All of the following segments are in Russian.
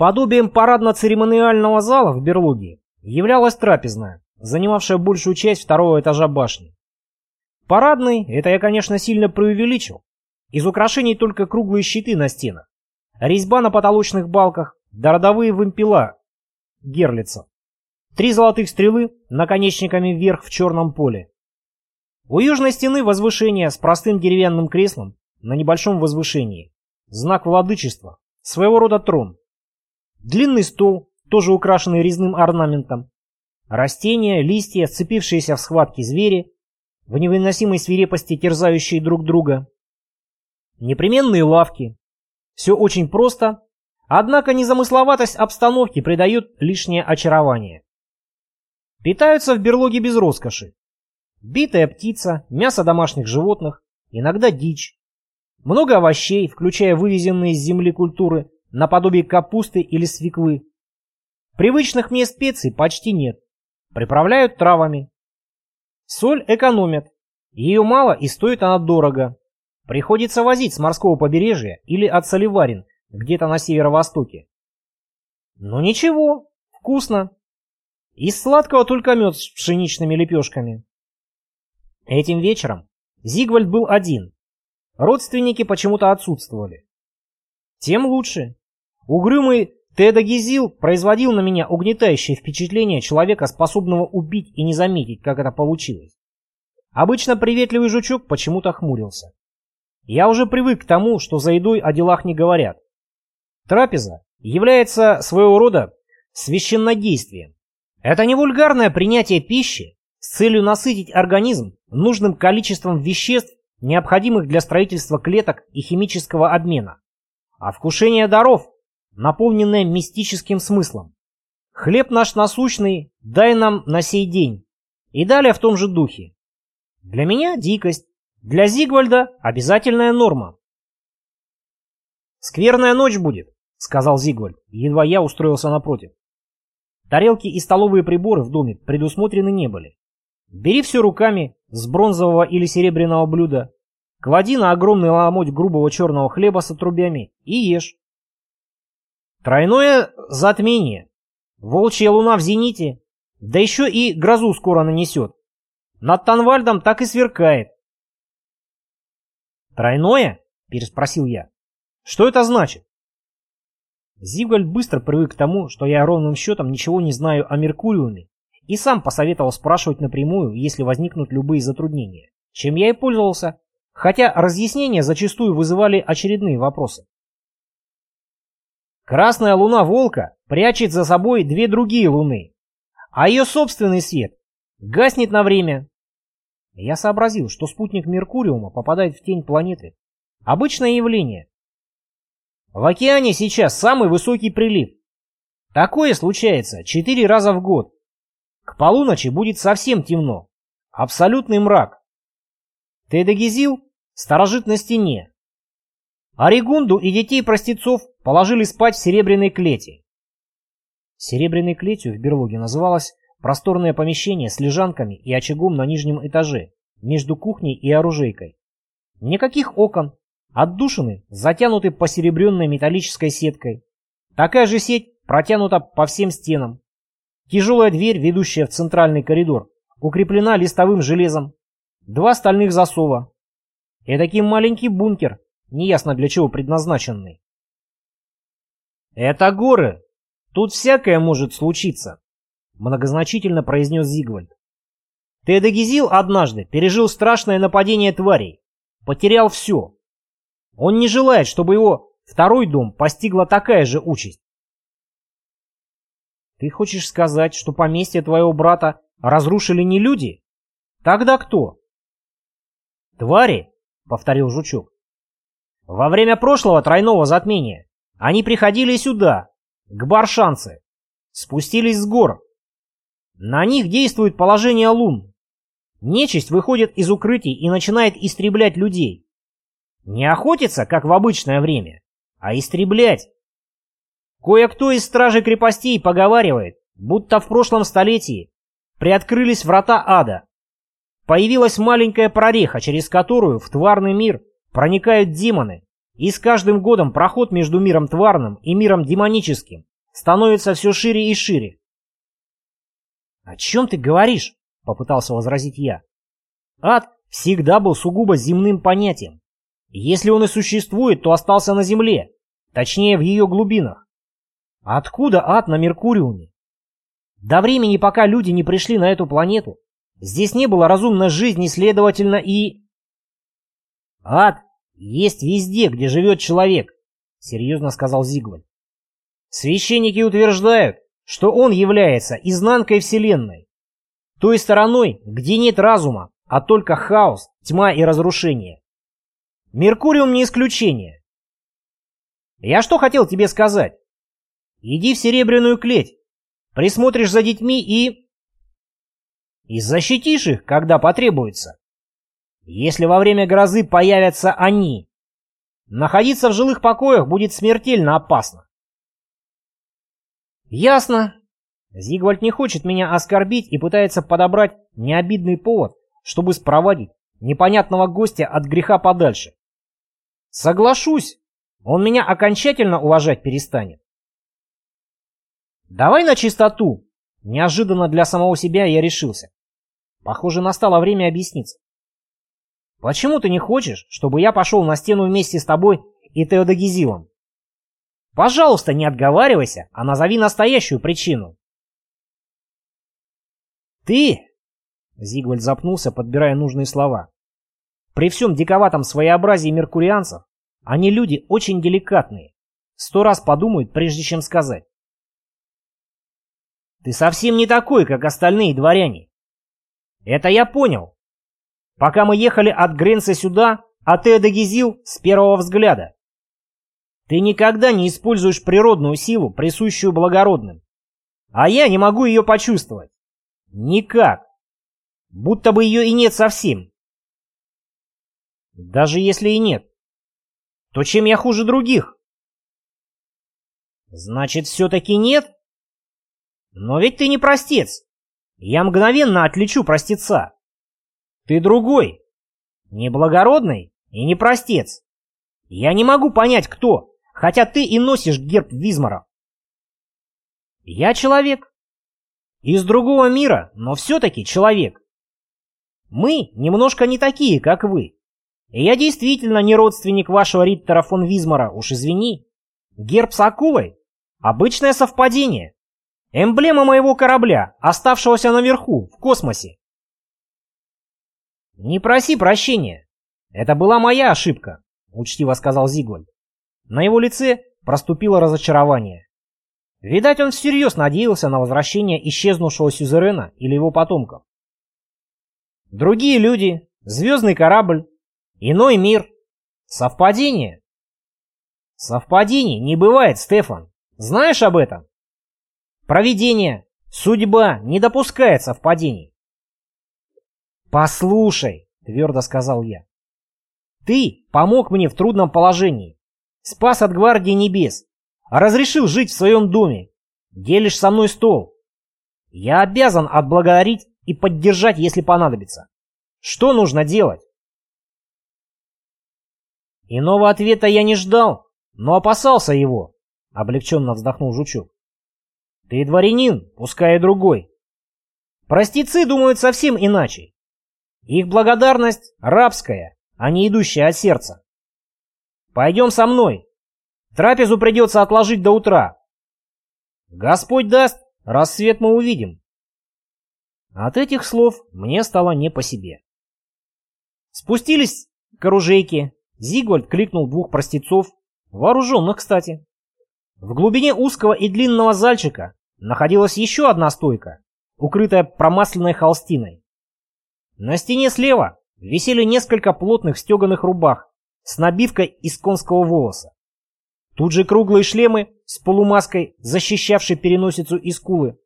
Подобием парадно-церемониального зала в берлоге являлась трапезная, занимавшая большую часть второго этажа башни. Парадный, это я, конечно, сильно преувеличил. Из украшений только круглые щиты на стенах, резьба на потолочных балках, да родовые вымпела герлица. Три золотых стрелы наконечниками вверх в черном поле. У южной стены возвышение с простым деревянным креслом на небольшом возвышении. Знак владычества, своего рода трон. Длинный стол, тоже украшенный резным орнаментом. Растения, листья, сцепившиеся в схватке звери, в невыносимой свирепости терзающие друг друга. Непременные лавки. Все очень просто, однако незамысловатость обстановки придает лишнее очарование. Питаются в берлоге без роскоши. Битая птица, мясо домашних животных, иногда дичь. Много овощей, включая вывезенные из земли культуры, наподобие капусты или свеклы. Привычных мне специй почти нет. Приправляют травами. Соль экономят. Ее мало и стоит она дорого. Приходится возить с морского побережья или от Соливарин, где-то на северо-востоке. Но ничего, вкусно. Из сладкого только мед с пшеничными лепешками. Этим вечером Зигвальд был один. Родственники почему-то отсутствовали. Тем лучше. Угрюмый Теда Гизил производил на меня угнетающее впечатление человека, способного убить и не заметить, как это получилось. Обычно приветливый жучок почему-то хмурился. Я уже привык к тому, что за едой о делах не говорят. Трапеза является своего рода священнодействием. Это не вульгарное принятие пищи с целью насытить организм нужным количеством веществ, необходимых для строительства клеток и химического обмена, а вкушение даров, наполненное мистическим смыслом. Хлеб наш насущный, дай нам на сей день. И далее в том же духе. Для меня дикость, для Зигвальда обязательная норма. «Скверная ночь будет», — сказал Зигвальд, едва я устроился напротив. Тарелки и столовые приборы в доме предусмотрены не были. Бери все руками, с бронзового или серебряного блюда, клади на огромный ломоть грубого черного хлеба с отрубями и ешь. Тройное затмение. Волчья луна в зените. Да еще и грозу скоро нанесет. Над Танвальдом так и сверкает. «Тройное?» – переспросил я. «Что это значит?» Зигвальд быстро привык к тому, что я ровным счетом ничего не знаю о Меркуриуме, и сам посоветовал спрашивать напрямую, если возникнут любые затруднения, чем я и пользовался, хотя разъяснения зачастую вызывали очередные вопросы. Красная луна Волка прячет за собой две другие луны, а ее собственный свет гаснет на время. Я сообразил, что спутник Меркуриума попадает в тень планеты. Обычное явление. В океане сейчас самый высокий прилив. Такое случается четыре раза в год. К полуночи будет совсем темно. Абсолютный мрак. Тедегизил сторожит на стене, Аригунду и детей-простецов положили спать в серебряной клете. Серебряной клетью в берлоге называлось просторное помещение с лежанками и очагом на нижнем этаже, между кухней и оружейкой. Никаких окон, отдушины затянуты посеребренной металлической сеткой. Такая же сеть протянута по всем стенам. Тяжелая дверь, ведущая в центральный коридор, укреплена листовым железом. Два стальных засова. И таким маленький бункер, неясно для чего предназначенный. «Это горы. Тут всякое может случиться», — многозначительно произнес Зигвальд. Тедегизил однажды пережил страшное нападение тварей, потерял все. Он не желает, чтобы его второй дом постигла такая же участь. Ты хочешь сказать, что поместье твоего брата разрушили не люди? Тогда кто? Твари, повторил жучок. Во время прошлого тройного затмения они приходили сюда, к Баршанце, спустились с гор. На них действует положение лун. Нечисть выходит из укрытий и начинает истреблять людей. Не охотиться, как в обычное время, а истреблять. Кое-кто из стражей крепостей поговаривает, будто в прошлом столетии приоткрылись врата ада. Появилась маленькая прореха, через которую в тварный мир проникают демоны, и с каждым годом проход между миром тварным и миром демоническим становится все шире и шире. «О чем ты говоришь?» — попытался возразить я. «Ад всегда был сугубо земным понятием. Если он и существует, то остался на Земле, точнее в ее глубинах. Откуда ад на Меркуриуме? До времени, пока люди не пришли на эту планету, здесь не было разумной жизни, следовательно, и... Ад есть везде, где живет человек, серьезно сказал Зигвальд. Священники утверждают, что он является изнанкой Вселенной, той стороной, где нет разума, а только хаос, тьма и разрушение. Меркуриум не исключение. Я что хотел тебе сказать? Иди в серебряную клеть, присмотришь за детьми и... И защитишь их, когда потребуется. Если во время грозы появятся они, находиться в жилых покоях будет смертельно опасно. Ясно. Зигвальд не хочет меня оскорбить и пытается подобрать необидный повод, чтобы спроводить непонятного гостя от греха подальше. Соглашусь, он меня окончательно уважать перестанет. Давай на чистоту. Неожиданно для самого себя я решился. Похоже, настало время объясниться. Почему ты не хочешь, чтобы я пошел на стену вместе с тобой и Теодогизилом? Пожалуйста, не отговаривайся, а назови настоящую причину. Ты... Зигвальд запнулся, подбирая нужные слова. При всем диковатом своеобразии меркурианцев, они люди очень деликатные. Сто раз подумают, прежде чем сказать. Ты совсем не такой, как остальные дворяне. Это я понял. Пока мы ехали от Гренса сюда, а ты одогизил с первого взгляда. Ты никогда не используешь природную силу, присущую благородным. А я не могу ее почувствовать. Никак. Будто бы ее и нет совсем. Даже если и нет, то чем я хуже других? Значит, все-таки нет? Но ведь ты не простец. Я мгновенно отличу простеца. Ты другой. Неблагородный и не простец. Я не могу понять, кто, хотя ты и носишь герб Визмара. Я человек. Из другого мира, но все-таки человек. Мы немножко не такие, как вы. И я действительно не родственник вашего Риттера фон Визмара, уж извини. Герб с акулой — обычное совпадение. Эмблема моего корабля, оставшегося наверху, в космосе. Не проси прощения. Это была моя ошибка, учтиво сказал Зигвальд. На его лице проступило разочарование. Видать, он всерьез надеялся на возвращение исчезнувшего сюзерена или его потомков. Другие люди, звездный корабль, иной мир. Совпадение? Совпадений не бывает, Стефан. Знаешь об этом? Провидение, судьба не допускает совпадений. «Послушай», — твердо сказал я, — «ты помог мне в трудном положении, спас от гвардии небес, разрешил жить в своем доме, делишь со мной стол. Я обязан отблагодарить и поддержать, если понадобится. Что нужно делать?» Иного ответа я не ждал, но опасался его, — облегченно вздохнул Жучок. Ты дворянин, пускай и другой. Простецы думают совсем иначе. Их благодарность рабская, а не идущая от сердца. Пойдем со мной. Трапезу придется отложить до утра. Господь даст, рассвет мы увидим. От этих слов мне стало не по себе. Спустились к оружейке. Зигвальд кликнул двух простецов, вооруженных, кстати. В глубине узкого и длинного зальчика находилась еще одна стойка, укрытая промасленной холстиной. На стене слева висели несколько плотных стеганых рубах с набивкой из конского волоса. Тут же круглые шлемы с полумаской, защищавшей переносицу и скулы.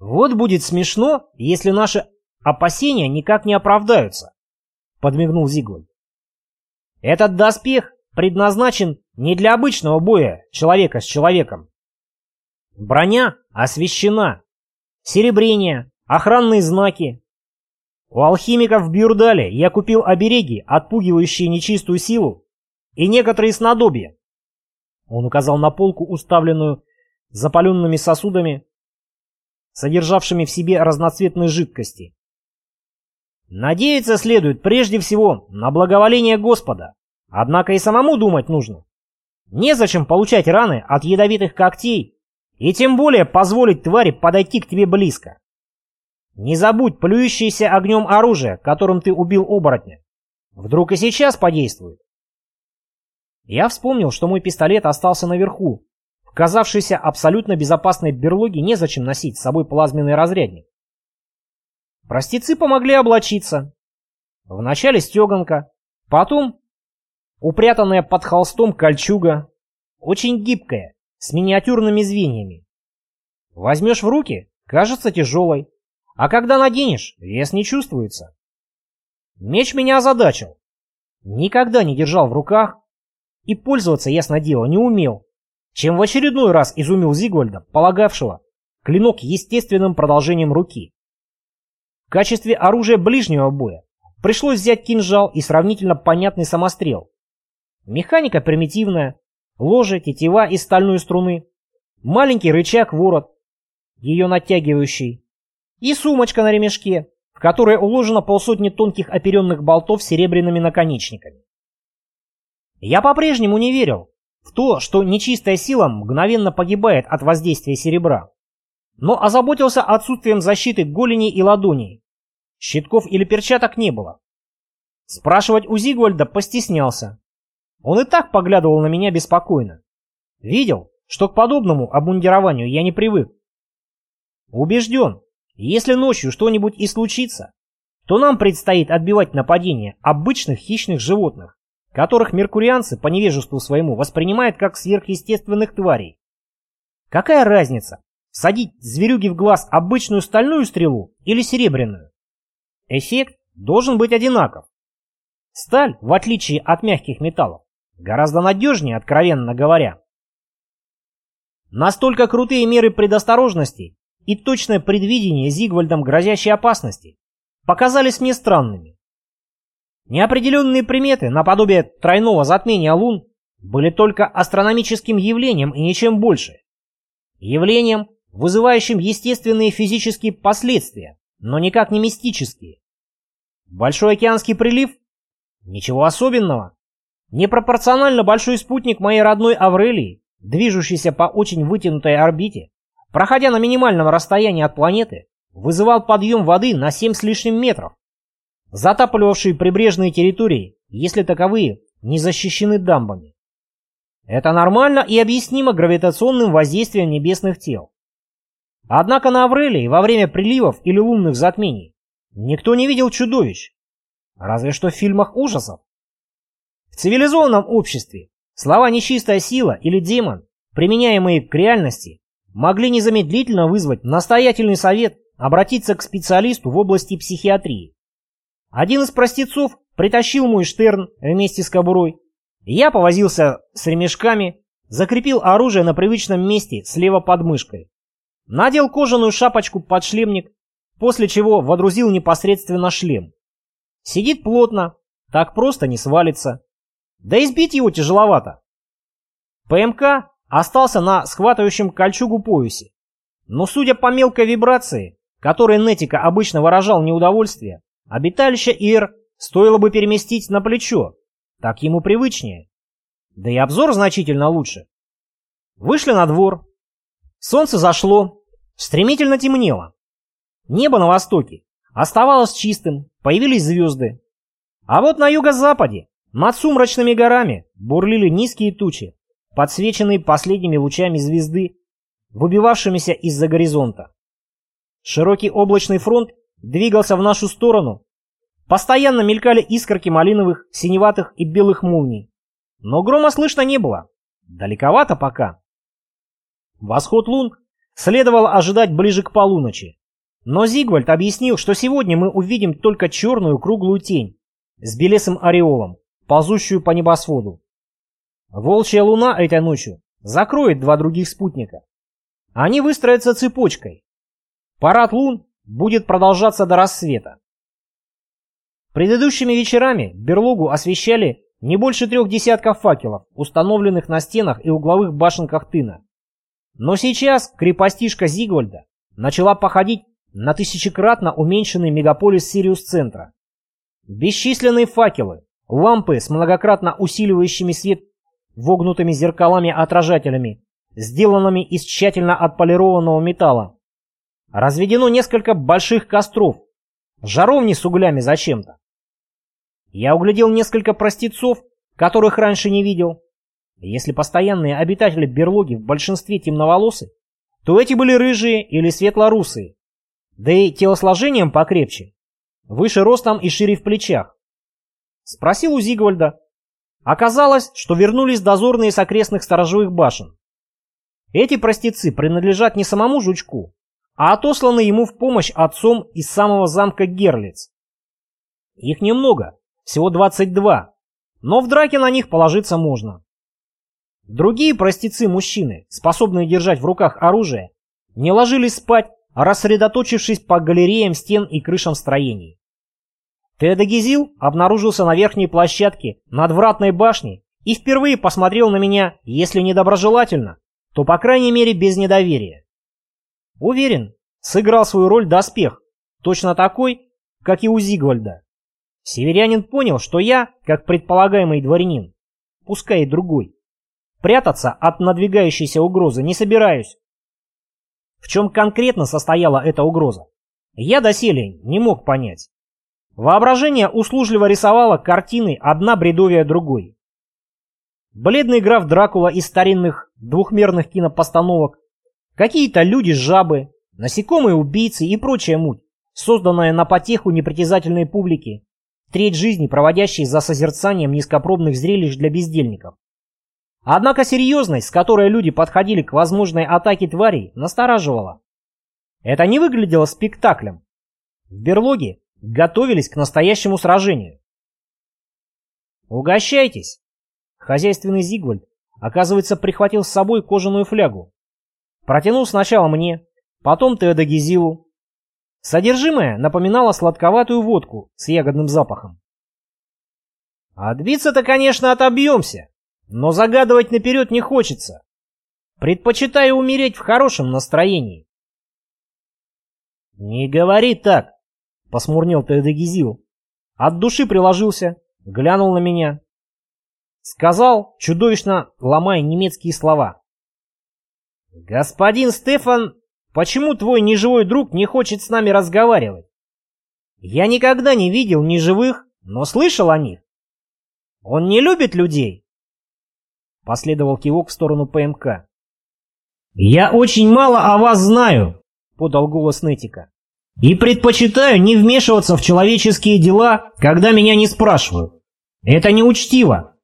«Вот будет смешно, если наши опасения никак не оправдаются», — подмигнул Зигланд. «Этот доспех предназначен не для обычного боя человека с человеком, Броня освещена. Серебрение, охранные знаки. У алхимиков в Бюрдале я купил обереги, отпугивающие нечистую силу, и некоторые снадобья. Он указал на полку, уставленную запаленными сосудами, содержавшими в себе разноцветные жидкости. Надеяться следует прежде всего на благоволение Господа, однако и самому думать нужно. Незачем получать раны от ядовитых когтей и тем более позволить твари подойти к тебе близко. Не забудь плюющееся огнем оружие, которым ты убил оборотня. Вдруг и сейчас подействует. Я вспомнил, что мой пистолет остался наверху. В казавшейся абсолютно безопасной берлоге незачем носить с собой плазменный разрядник. Простецы помогли облачиться. Вначале стеганка, потом упрятанная под холстом кольчуга, очень гибкая, с миниатюрными звеньями. Возьмешь в руки, кажется тяжелой, а когда наденешь, вес не чувствуется. Меч меня озадачил. Никогда не держал в руках и пользоваться, ясно дело, не умел, чем в очередной раз изумил Зигвальда, полагавшего клинок естественным продолжением руки. В качестве оружия ближнего боя пришлось взять кинжал и сравнительно понятный самострел. Механика примитивная, ложе, тетива из стальной струны, маленький рычаг-ворот, ее натягивающий, и сумочка на ремешке, в которой уложено полсотни тонких оперенных болтов с серебряными наконечниками. Я по-прежнему не верил в то, что нечистая сила мгновенно погибает от воздействия серебра, но озаботился отсутствием защиты голени и ладоней. Щитков или перчаток не было. Спрашивать у Зигвальда постеснялся. Он и так поглядывал на меня беспокойно. Видел, что к подобному обмундированию я не привык. Убежден, если ночью что-нибудь и случится, то нам предстоит отбивать нападение обычных хищных животных, которых меркурианцы по невежеству своему воспринимают как сверхъестественных тварей. Какая разница, садить зверюги в глаз обычную стальную стрелу или серебряную? Эффект должен быть одинаков. Сталь, в отличие от мягких металлов, Гораздо надежнее, откровенно говоря. Настолько крутые меры предосторожности и точное предвидение Зигвальдом грозящей опасности показались мне странными. Неопределенные приметы, наподобие тройного затмения лун, были только астрономическим явлением и ничем больше. Явлением, вызывающим естественные физические последствия, но никак не мистические. Большой океанский прилив? Ничего особенного. Непропорционально большой спутник моей родной Аврелии, движущийся по очень вытянутой орбите, проходя на минимальном расстоянии от планеты, вызывал подъем воды на 7 с лишним метров, затапливавшие прибрежные территории, если таковые не защищены дамбами. Это нормально и объяснимо гравитационным воздействием небесных тел. Однако на Аврелии во время приливов или лунных затмений никто не видел чудовищ, разве что в фильмах ужасов. В цивилизованном обществе слова «нечистая сила» или «демон», применяемые к реальности, могли незамедлительно вызвать настоятельный совет обратиться к специалисту в области психиатрии. Один из простецов притащил мой штерн вместе с кобурой. Я повозился с ремешками, закрепил оружие на привычном месте слева под мышкой. Надел кожаную шапочку под шлемник, после чего водрузил непосредственно шлем. Сидит плотно, так просто не свалится. Да избить его тяжеловато. ПМК остался на схватывающем кольчугу поясе. Но судя по мелкой вибрации, которой Нетика обычно выражал неудовольствие, обиталище Ир стоило бы переместить на плечо. Так ему привычнее. Да и обзор значительно лучше. Вышли на двор. Солнце зашло. Стремительно темнело. Небо на востоке оставалось чистым, появились звезды. А вот на юго-западе над сумрачными горами бурлили низкие тучи, подсвеченные последними лучами звезды, выбивавшимися из-за горизонта. Широкий облачный фронт двигался в нашу сторону. Постоянно мелькали искорки малиновых, синеватых и белых молний. Но грома слышно не было. Далековато пока. Восход лун следовало ожидать ближе к полуночи. Но Зигвальд объяснил, что сегодня мы увидим только черную круглую тень с белесым ореолом, ползущую по небосводу. Волчья луна этой ночью закроет два других спутника. Они выстроятся цепочкой. Парад лун будет продолжаться до рассвета. Предыдущими вечерами берлогу освещали не больше трех десятков факелов, установленных на стенах и угловых башенках тына. Но сейчас крепостишка Зигвальда начала походить на тысячекратно уменьшенный мегаполис Сириус-центра. Бесчисленные факелы, лампы с многократно усиливающими свет вогнутыми зеркалами-отражателями, сделанными из тщательно отполированного металла. Разведено несколько больших костров, жаровни с углями зачем-то. Я углядел несколько простецов, которых раньше не видел. Если постоянные обитатели берлоги в большинстве темноволосы, то эти были рыжие или светлорусые, да и телосложением покрепче, выше ростом и шире в плечах. Спросил у Зигвальда. Оказалось, что вернулись дозорные с окрестных сторожевых башен. Эти простецы принадлежат не самому жучку, а отосланы ему в помощь отцом из самого замка Герлиц. Их немного, всего 22, но в драке на них положиться можно. Другие простецы-мужчины, способные держать в руках оружие, не ложились спать, рассредоточившись по галереям стен и крышам строений. Теодогизил обнаружился на верхней площадке над вратной башней и впервые посмотрел на меня, если не доброжелательно, то по крайней мере без недоверия. Уверен, сыграл свою роль доспех, точно такой, как и у Зигвальда. Северянин понял, что я, как предполагаемый дворянин, пускай и другой, прятаться от надвигающейся угрозы не собираюсь. В чем конкретно состояла эта угроза, я доселе не мог понять. Воображение услужливо рисовало картины одна бредовия другой. Бледный граф Дракула из старинных двухмерных кинопостановок, какие-то люди-жабы, насекомые-убийцы и прочая муть, созданная на потеху непритязательной публики, треть жизни, проводящей за созерцанием низкопробных зрелищ для бездельников. Однако серьезность, с которой люди подходили к возможной атаке тварей, настораживала. Это не выглядело спектаклем. В берлоге готовились к настоящему сражению. «Угощайтесь!» Хозяйственный Зигвальд, оказывается, прихватил с собой кожаную флягу. Протянул сначала мне, потом Теодогизилу, Содержимое напоминало сладковатую водку с ягодным запахом. Отбиться-то, конечно, отобьемся, но загадывать наперед не хочется. Предпочитаю умереть в хорошем настроении. «Не говори так!» — посмурнел Тедегизил. От души приложился, глянул на меня. Сказал, чудовищно ломая немецкие слова. «Господин Стефан Почему твой неживой друг не хочет с нами разговаривать? Я никогда не видел неживых, но слышал о них. Он не любит людей. Последовал кивок в сторону ПМК. «Я очень мало о вас знаю», — подал голос Нетика. «И предпочитаю не вмешиваться в человеческие дела, когда меня не спрашивают. Это неучтиво».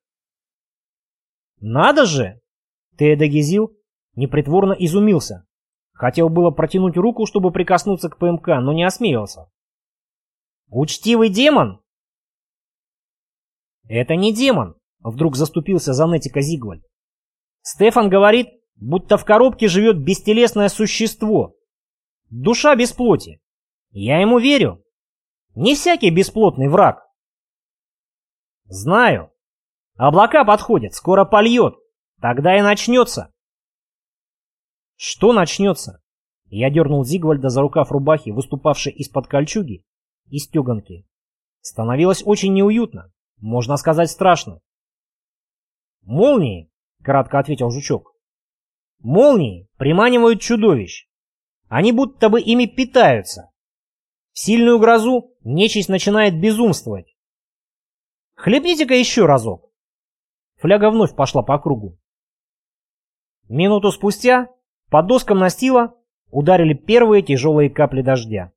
«Надо же!» — Теодогизил непритворно изумился. Хотел было протянуть руку, чтобы прикоснуться к ПМК, но не осмелился. «Учтивый демон?» «Это не демон», — вдруг заступился за Нетика Зигвальд. «Стефан говорит, будто в коробке живет бестелесное существо. Душа без плоти. Я ему верю. Не всякий бесплотный враг». «Знаю. Облака подходят, скоро польет. Тогда и начнется». Что начнется? Я дернул Зигвальда за рукав рубахи, выступавшей из-под кольчуги и стеганки. Становилось очень неуютно, можно сказать страшно. «Молнии», — кратко ответил жучок. «Молнии приманивают чудовищ. Они будто бы ими питаются. В сильную грозу нечисть начинает безумствовать. Хлебните-ка еще разок». Фляга вновь пошла по кругу. Минуту спустя по доскам настила ударили первые тяжелые капли дождя.